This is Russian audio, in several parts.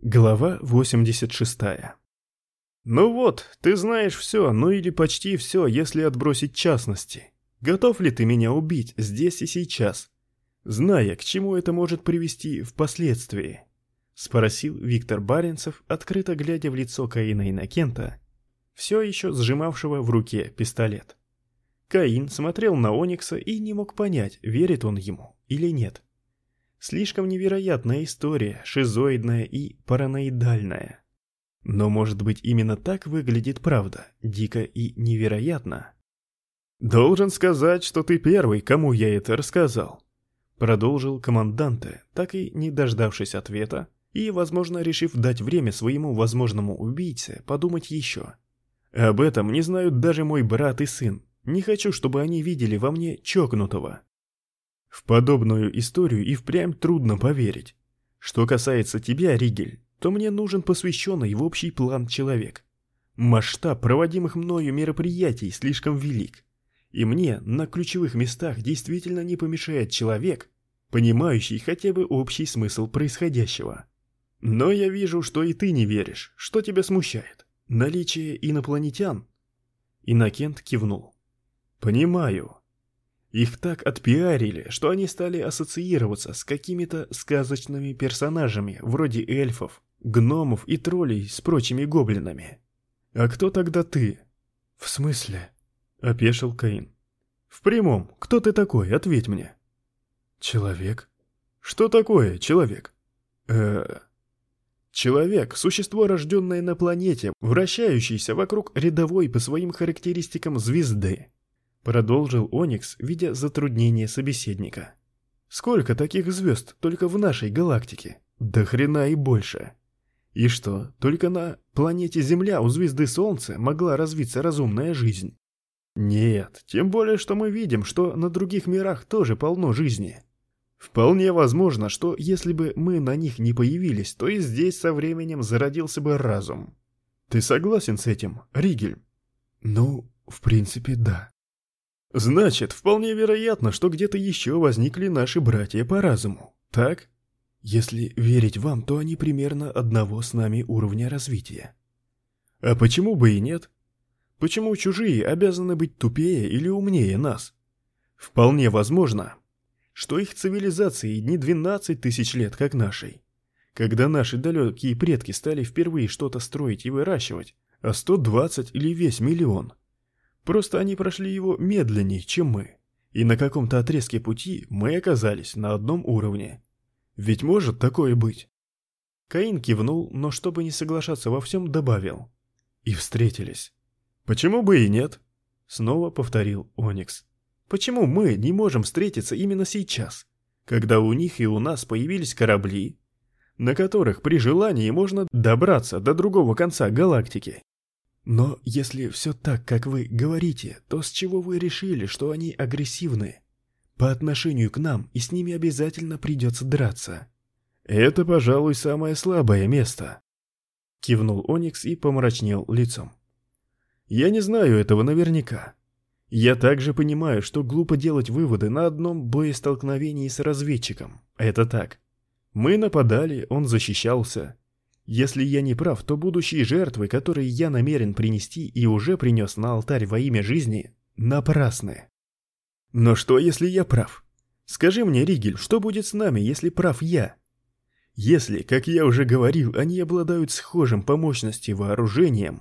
Глава 86. Ну вот, ты знаешь все, ну или почти все, если отбросить частности. Готов ли ты меня убить здесь и сейчас, зная, к чему это может привести впоследствии? Спросил Виктор Баренцев, открыто глядя в лицо Каина Иннокента, все еще сжимавшего в руке пистолет. Каин смотрел на Оникса и не мог понять, верит он ему или нет. Слишком невероятная история, шизоидная и параноидальная. Но может быть именно так выглядит правда, дико и невероятно? «Должен сказать, что ты первый, кому я это рассказал», продолжил команданте, так и не дождавшись ответа, и, возможно, решив дать время своему возможному убийце подумать еще. «Об этом не знают даже мой брат и сын. Не хочу, чтобы они видели во мне чокнутого. В подобную историю и впрямь трудно поверить. Что касается тебя, Ригель, то мне нужен посвященный в общий план человек. Масштаб проводимых мною мероприятий слишком велик. И мне на ключевых местах действительно не помешает человек, понимающий хотя бы общий смысл происходящего. Но я вижу, что и ты не веришь. Что тебя смущает? Наличие инопланетян? Иннокент кивнул. Понимаю. Их так отпиарили, что они стали ассоциироваться с какими-то сказочными персонажами, вроде эльфов, гномов и троллей с прочими гоблинами. «А кто тогда ты?» «В смысле?» — опешил Каин. «В прямом. Кто ты такой? Ответь мне». «Человек». «Что такое человек?» э Человек – существо, рожденное на планете, вращающееся вокруг рядовой по своим характеристикам звезды. Продолжил Оникс, видя затруднение собеседника. Сколько таких звезд только в нашей галактике? До хрена и больше. И что, только на планете Земля у звезды Солнца могла развиться разумная жизнь? Нет, тем более, что мы видим, что на других мирах тоже полно жизни. Вполне возможно, что если бы мы на них не появились, то и здесь со временем зародился бы разум. Ты согласен с этим, Ригель? Ну, в принципе, да. Значит, вполне вероятно, что где-то еще возникли наши братья по разуму, так? Если верить вам, то они примерно одного с нами уровня развития. А почему бы и нет? Почему чужие обязаны быть тупее или умнее нас? Вполне возможно, что их цивилизации не 12 тысяч лет, как нашей. Когда наши далекие предки стали впервые что-то строить и выращивать, а 120 или весь миллион – Просто они прошли его медленнее, чем мы. И на каком-то отрезке пути мы оказались на одном уровне. Ведь может такое быть? Каин кивнул, но чтобы не соглашаться во всем, добавил. И встретились. Почему бы и нет? Снова повторил Оникс. Почему мы не можем встретиться именно сейчас, когда у них и у нас появились корабли, на которых при желании можно добраться до другого конца галактики? Но если все так, как вы говорите, то с чего вы решили, что они агрессивны? По отношению к нам, и с ними обязательно придется драться. Это, пожалуй, самое слабое место. Кивнул Оникс и помрачнел лицом. Я не знаю этого наверняка. Я также понимаю, что глупо делать выводы на одном боестолкновении с разведчиком. Это так. Мы нападали, он защищался. Если я не прав, то будущие жертвы, которые я намерен принести и уже принес на алтарь во имя жизни, напрасны. Но что, если я прав? Скажи мне, Ригель, что будет с нами, если прав я? Если, как я уже говорил, они обладают схожим по мощности вооружением,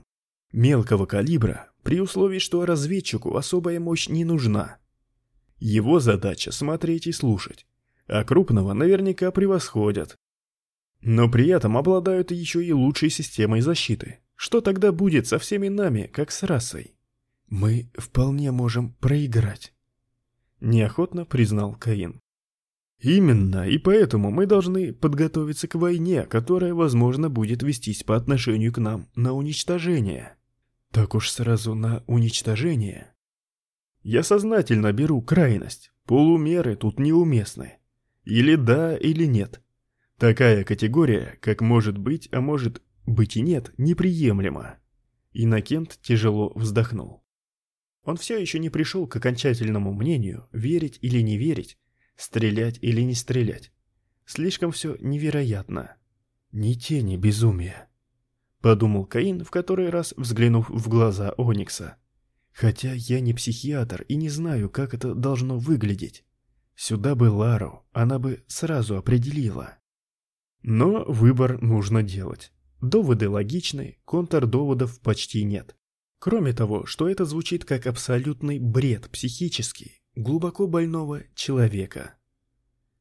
мелкого калибра, при условии, что разведчику особая мощь не нужна. Его задача смотреть и слушать, а крупного наверняка превосходят. Но при этом обладают еще и лучшей системой защиты. Что тогда будет со всеми нами, как с расой? Мы вполне можем проиграть. Неохотно признал Каин. Именно, и поэтому мы должны подготовиться к войне, которая, возможно, будет вестись по отношению к нам на уничтожение. Так уж сразу на уничтожение. Я сознательно беру крайность, полумеры тут неуместны. Или да, или нет. Такая категория, как может быть, а может быть и нет, неприемлема. Иннокент тяжело вздохнул. Он все еще не пришел к окончательному мнению, верить или не верить, стрелять или не стрелять. Слишком все невероятно. Ни тени безумия. Подумал Каин, в который раз взглянув в глаза Оникса. Хотя я не психиатр и не знаю, как это должно выглядеть. Сюда бы Лару, она бы сразу определила. Но выбор нужно делать. Доводы логичны, контрдоводов почти нет. Кроме того, что это звучит как абсолютный бред психический, глубоко больного человека.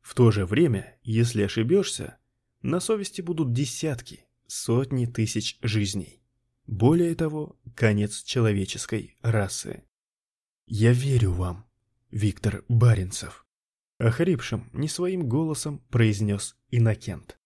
В то же время, если ошибешься, на совести будут десятки, сотни тысяч жизней. Более того, конец человеческой расы. «Я верю вам, Виктор Баренцев», — охрипшим, не своим голосом произнес Иннокент.